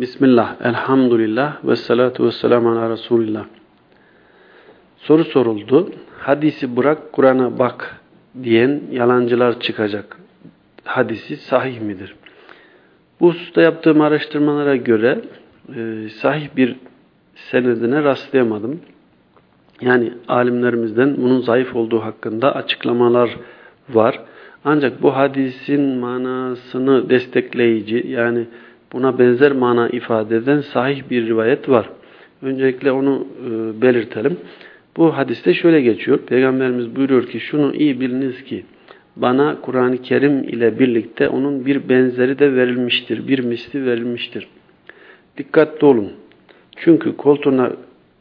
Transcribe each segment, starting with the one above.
Bismillah, elhamdülillah ve salatu ve selamu ala Resulillah. Soru soruldu. Hadisi bırak, Kur'an'a bak diyen yalancılar çıkacak. Hadisi sahih midir? Bu hususta yaptığım araştırmalara göre e, sahih bir senedine rastlayamadım. Yani alimlerimizden bunun zayıf olduğu hakkında açıklamalar var. Ancak bu hadisin manasını destekleyici yani buna benzer mana ifade eden sahih bir rivayet var. Öncelikle onu e, belirtelim. Bu hadiste şöyle geçiyor. Peygamberimiz buyuruyor ki şunu iyi biliniz ki bana Kur'an-ı Kerim ile birlikte onun bir benzeri de verilmiştir. Bir misli verilmiştir. Dikkatli olun. Çünkü koltuğuna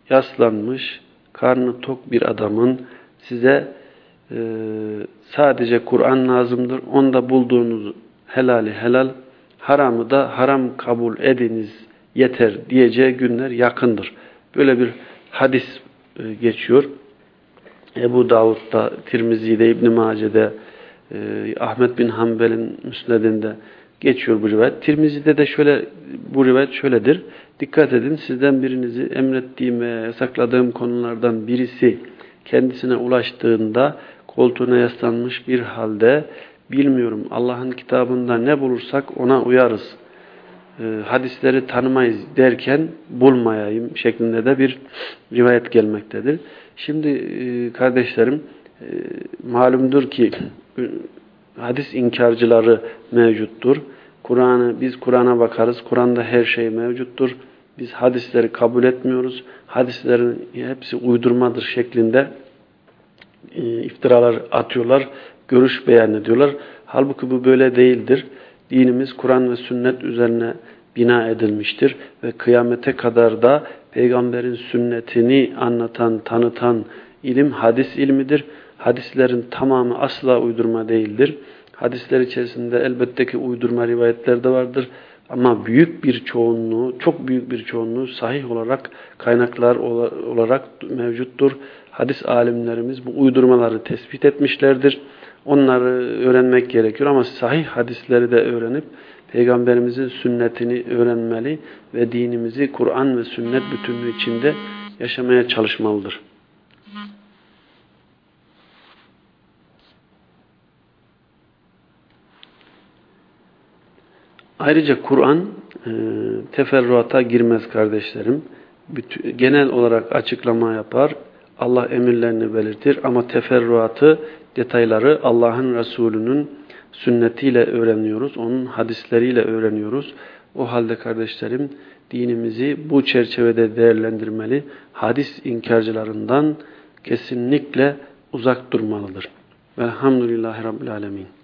yaslanmış, karnı tok bir adamın size e, sadece Kur'an lazımdır. Onda bulduğunuz helali helal, haramı da haram kabul ediniz yeter diyeceği günler yakındır. Böyle bir hadis e, geçiyor. Ebu Davud'da, Tirmizi'de, İbn Mace'de, e, Ahmet bin Hanbel'in müsnedinde geçiyor bu rivayet. Tirmizi'de de şöyle bu rivayet şöyledir. Dikkat edin sizden birinizi emrettiğim ve yasakladığım konulardan birisi kendisine ulaştığında koltuğuna yaslanmış bir halde bilmiyorum Allah'ın kitabında ne bulursak ona uyarız. E, hadisleri tanımayız derken bulmayayım şeklinde de bir rivayet gelmektedir. Şimdi e, kardeşlerim e, malumdur ki e, hadis inkarcıları mevcuttur. Kur'an'ı biz Kur'an'a bakarız. Kur'an'da her şey mevcuttur. Biz hadisleri kabul etmiyoruz. Hadislerin hepsi uydurmadır şeklinde iftiralar atıyorlar. Görüş beyan ediyorlar. Halbuki bu böyle değildir. Dinimiz Kur'an ve sünnet üzerine bina edilmiştir ve kıyamete kadar da peygamberin sünnetini anlatan, tanıtan ilim hadis ilmidir. Hadislerin tamamı asla uydurma değildir. Hadisler içerisinde elbette ki uydurma rivayetler de vardır. Ama büyük bir çoğunluğu, çok büyük bir çoğunluğu sahih olarak, kaynaklar olarak mevcuttur. Hadis alimlerimiz bu uydurmaları tespit etmişlerdir. Onları öğrenmek gerekiyor ama sahih hadisleri de öğrenip Peygamberimizin sünnetini öğrenmeli ve dinimizi Kur'an ve sünnet bütünlüğü içinde yaşamaya çalışmalıdır. Ayrıca Kur'an e, teferruata girmez kardeşlerim. Bütün, genel olarak açıklama yapar. Allah emirlerini belirtir ama teferruatı, detayları Allah'ın Resulü'nün sünnetiyle öğreniyoruz. Onun hadisleriyle öğreniyoruz. O halde kardeşlerim dinimizi bu çerçevede değerlendirmeli. Hadis inkarcılarından kesinlikle uzak durmalıdır. Velhamdülillahi Rabbil Alemin.